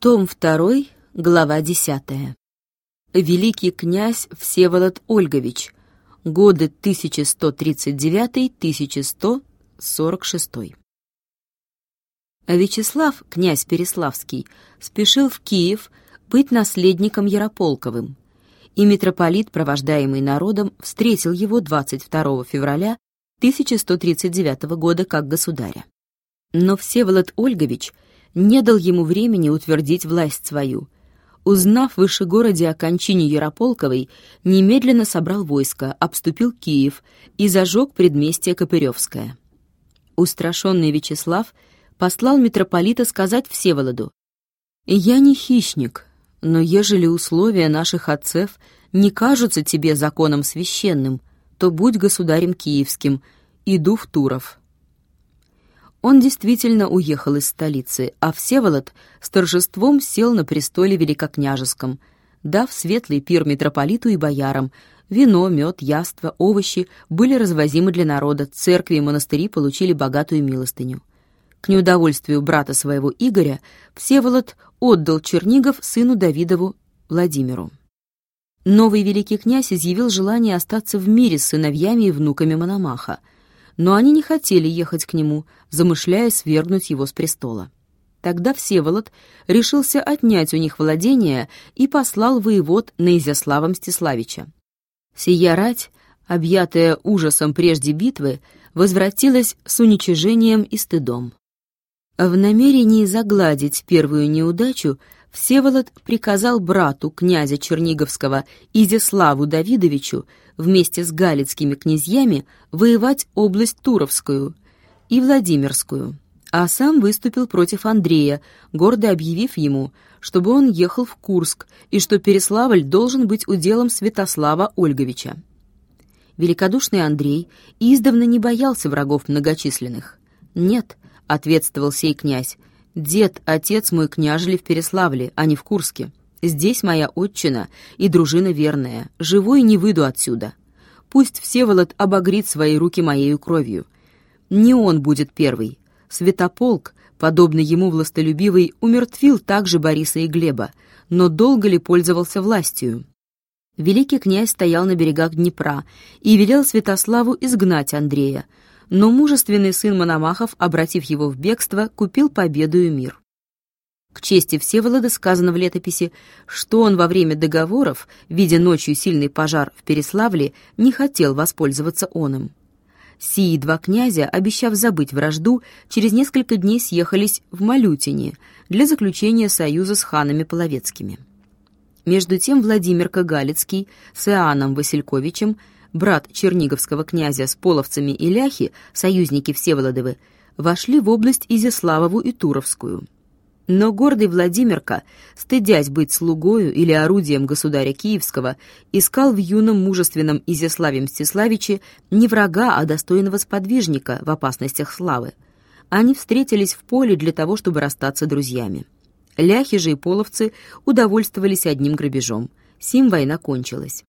Том 2, глава 10. Великий князь Всеволод Ольгович. Годы 1139-1146. Вячеслав, князь Переславский, спешил в Киев быть наследником Ярополковым, и митрополит, провождаемый народом, встретил его 22 февраля 1139 года как государя. Но Всеволод Ольгович – не дал ему времени утвердить власть свою. Узнав в Вышегороде о кончине Ярополковой, немедленно собрал войско, обступил Киев и зажег предместье Копыревское. Устрашенный Вячеслав послал митрополита сказать Всеволоду, «Я не хищник, но ежели условия наших отцев не кажутся тебе законом священным, то будь государем киевским, иду в Туров». Он действительно уехал из столицы, а Всеволод с торжеством сел на престоле великокняжеском, дав светлый пир митрополиту и боярам. Вино, мед, яства, овощи были развозимы для народа, церкви и монастыри получили богатую милостыню. К неудовольствию брата своего Игоря Всеволод отдал Чернигов сыну Давидову Владимиру. Новый великий князь изъявил желание остаться в мире с сыновьями и внуками Мономаха — но они не хотели ехать к нему, замышляя свергнуть его с престола. Тогда Всеволод решился отнять у них владения и послал воевод на Изяслава Мстиславича. Сия рать, объятая ужасом прежде битвы, возвратилась с уничижением и стыдом. В намерении загладить первую неудачу Всеволод приказал брату князя Черниговского Изяславу Давидовичу вместе с галицкими князьями воевать область Туровскую и Владимирскую, а сам выступил против Андрея, гордо объявив ему, чтобы он ехал в Курск и что Переславль должен быть уделом Святослава Ольговича. Великодушный Андрей издавна не боялся врагов многочисленных. «Нет», — ответствовал сей князь, Дед, отец мой княжили в Переславле, а не в Курске. Здесь моя отчина и дружина верная. Живой не выйду отсюда. Пусть Всеволод обогрит свои руки моею кровью. Не он будет первый. Святополк, подобный ему властолюбивый, умертвил также Бориса и Глеба, но долго ли пользовался властью? Великий князь стоял на берегах Днепра и велел Святославу изгнать Андрея, но мужественный сын Мономахов, обратив его в бегство, купил победу и мир. К чести Всеволода сказано в летописи, что он во время договоров, видя ночью сильный пожар в Переславле, не хотел воспользоваться оным. Сии два князя, обещав забыть вражду, через несколько дней съехались в Малютине для заключения союза с ханами Половецкими. Между тем Владимир Кагалицкий с Иоанном Васильковичем брат черниговского князя с половцами и ляхи, союзники Всеволодовы, вошли в область Изяславову и Туровскую. Но гордый Владимирка, стыдясь быть слугою или орудием государя Киевского, искал в юном мужественном Изяславе Мстиславиче не врага, а достойного сподвижника в опасностях славы. Они встретились в поле для того, чтобы расстаться друзьями. Ляхи же и половцы удовольствовались одним грабежом. Сим война кончилась.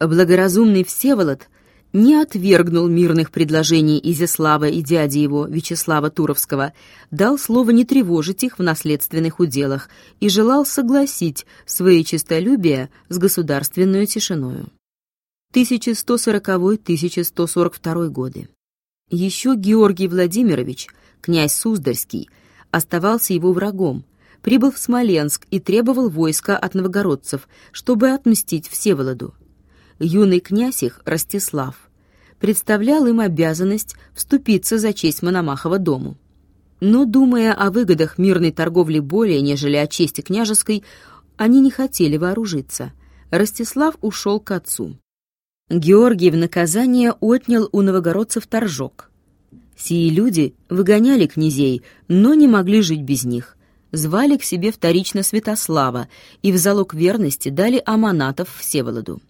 Благоразумный Всеволод не отвергнул мирных предложений Изяслава и дяди его, Вячеслава Туровского, дал слово не тревожить их в наследственных уделах и желал согласить свои честолюбие с государственную тишиною. 1140-1142 годы. Еще Георгий Владимирович, князь Суздальский, оставался его врагом, прибыл в Смоленск и требовал войска от новгородцев, чтобы отмстить Всеволоду юный князь их, Ростислав, представлял им обязанность вступиться за честь Мономахова дому. Но, думая о выгодах мирной торговли более, нежели о чести княжеской, они не хотели вооружиться. Ростислав ушел к отцу. Георгий в наказание отнял у новогородцев торжок. Сии люди выгоняли князей, но не могли жить без них. Звали к себе вторично Святослава и в залог верности дали аманатов Всеволоду.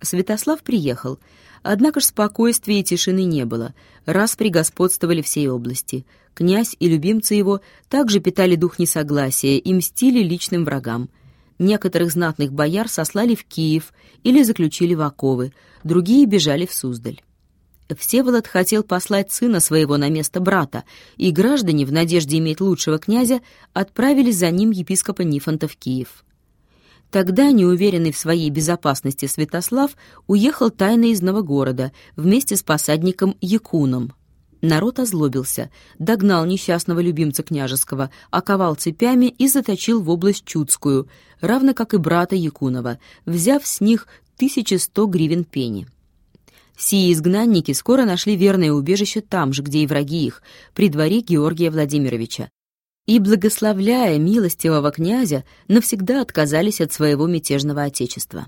Святослав приехал, однако ж спокойствия и тишины не было, раз пригосподствовали всей области. Князь и любимцы его также питали дух несогласия и мстили личным врагам. Некоторых знатных бояр сослали в Киев или заключили в оковы, другие бежали в Суздаль. Всеволод хотел послать сына своего на место брата, и граждане, в надежде иметь лучшего князя, отправили за ним епископа Нифонта в Киев. Тогда, неуверенный в своей безопасности Святослав, уехал тайно из Новогорода вместе с посадником Якуном. Народ озлобился, догнал несчастного любимца княжеского, оковал цепями и заточил в область Чудскую, равно как и брата Якунова, взяв с них 1100 гривен пени. Сии изгнанники скоро нашли верное убежище там же, где и враги их, при дворе Георгия Владимировича. И, благословляя милостивого князя, навсегда отказались от своего мятежного отечества.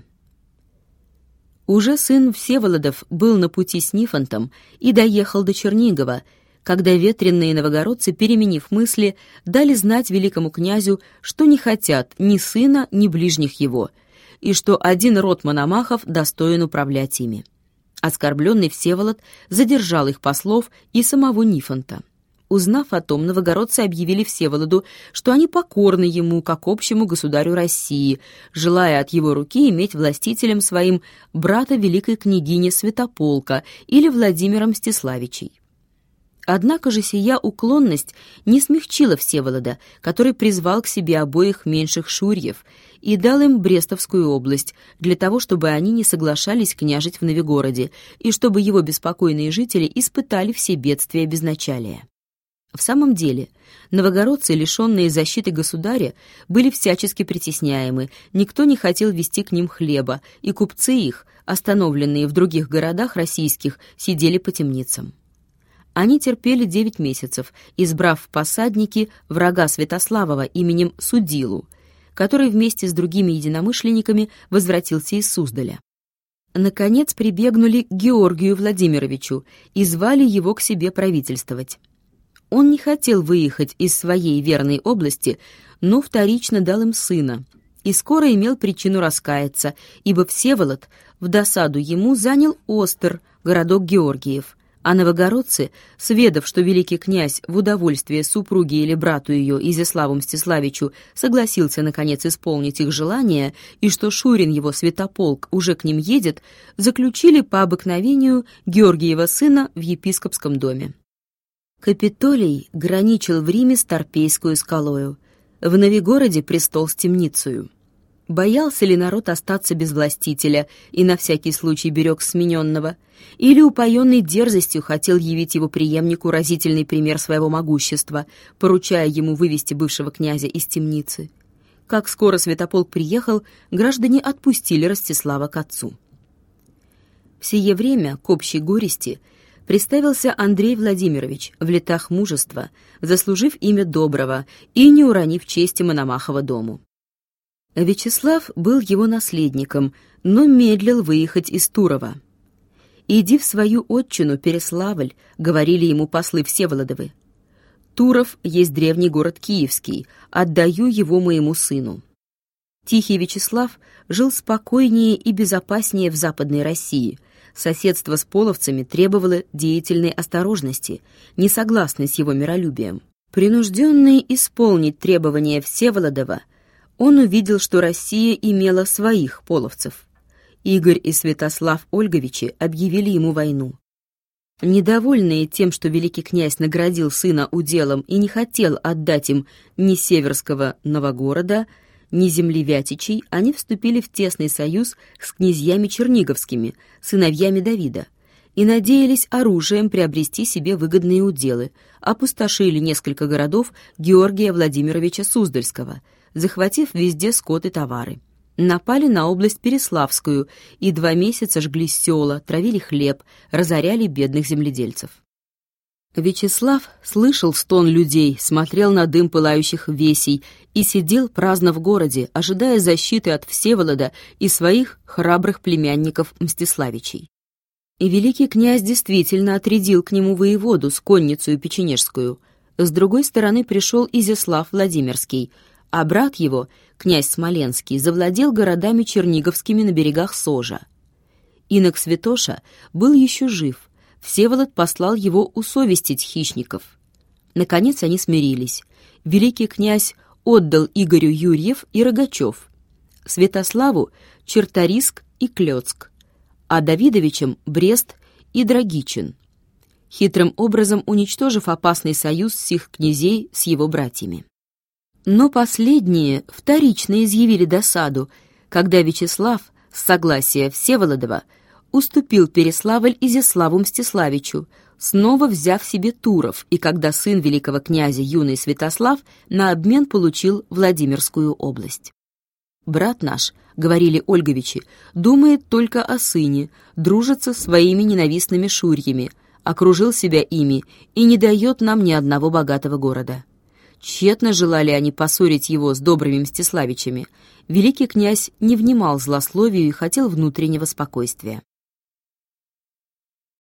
Уже сын Всеволодов был на пути с Нифонтом и доехал до Чернигова, когда ветренные новогородцы, переменив мысли, дали знать великому князю, что не хотят ни сына, ни ближних его, и что один род Мономахов достоин управлять ими. Оскорбленный Всеволод задержал их послов и самого Нифонта. Узнав о том, новогородцы объявили Всеволоду, что они покорны ему, как общему государю России, желая от его руки иметь властителем своим брата великой княгини Святополка или Владимира Мстиславичей. Однако же сия уклонность не смягчила Всеволода, который призвал к себе обоих меньших шурьев и дал им Брестовскую область для того, чтобы они не соглашались княжить в Новигороде и чтобы его беспокойные жители испытали все бедствия безначалия. В самом деле, новогородцы, лишенные защиты государя, были всячески притесняемы, никто не хотел вести к ним хлеба, и купцы их, остановленные в других городах российских, сидели по темницам. Они терпели девять месяцев, избрав в посадники врага Святославова именем Судилу, который вместе с другими единомышленниками возвратился из Суздаля. Наконец прибегнули к Георгию Владимировичу и звали его к себе правительствовать. Он не хотел выехать из своей верной области, но вторично дал им сына, и скоро имел причину раскаяться, ибо Всеволод в досаду ему занял Остер, городок Георгиев, а новогородцы, сведав, что великий князь в удовольствие супруге или брату ее, Изяславу Мстиславичу, согласился, наконец, исполнить их желание, и что Шурин его святополк уже к ним едет, заключили по обыкновению Георгиева сына в епископском доме. Капитолий граничил в Риме с Торпейскую скалою, в Новигороде престол с темницею. Боялся ли народ остаться без властителя и на всякий случай берег смененного, или упоенный дерзостью хотел явить его преемнику разительный пример своего могущества, поручая ему вывести бывшего князя из темницы. Как скоро Святополк приехал, граждане отпустили Ростислава к отцу. В сие время, к общей горести, представился Андрей Владимирович в летах мужества, заслужив имя доброго и не уронив чести Мономахова дому. Вячеслав был его наследником, но медлил выехать из Турова. «Иди в свою отчину, Переславль», — говорили ему послы Всеволодовы. «Туров есть древний город Киевский, отдаю его моему сыну». Тихий Вячеслав жил спокойнее и безопаснее в Западной России. Соседство с половцами требовало деятельной осторожности, не согласной с его миролюбием. Принужденный исполнить требования Всеволодова — он увидел, что Россия имела своих половцев. Игорь и Святослав Ольговичи объявили ему войну. Недовольные тем, что великий князь наградил сына уделом и не хотел отдать им ни Северского Новогорода, ни земли Вятичей, они вступили в тесный союз с князьями Черниговскими, сыновьями Давида, и надеялись оружием приобрести себе выгодные уделы, опустошили несколько городов Георгия Владимировича Суздальского – захватив везде скот и товары. Напали на область Переславскую и два месяца жгли села, травили хлеб, разоряли бедных земледельцев. Вячеслав слышал стон людей, смотрел на дым пылающих весей и сидел праздно в городе, ожидая защиты от Всеволода и своих храбрых племянников Мстиславичей. И великий князь действительно отрядил к нему воеводу с конницей печенежскую. С другой стороны пришел Изяслав Владимирский, а брат его, князь Смоленский, завладел городами черниговскими на берегах Сожа. Инок Святоша был еще жив, Всеволод послал его усовестить хищников. Наконец они смирились. Великий князь отдал Игорю Юрьев и Рогачев, Святославу — Черториск и Клёцк, а Давидовичам — Брест и Драгичин, хитрым образом уничтожив опасный союз сих князей с его братьями. Но последние вторично изъявили досаду, когда Вячеслав, с согласия Всеволодова, уступил Переславль Изяславу Мстиславичу, снова взяв себе Туров, и когда сын великого князя юный Святослав на обмен получил Владимирскую область. «Брат наш», — говорили Ольговичи, — «думает только о сыне, дружится своими ненавистными шурьями, окружил себя ими и не дает нам ни одного богатого города». Тщетно желали они поссорить его с добрыми Мстиславичами. Великий князь не внимал злословию и хотел внутреннего спокойствия.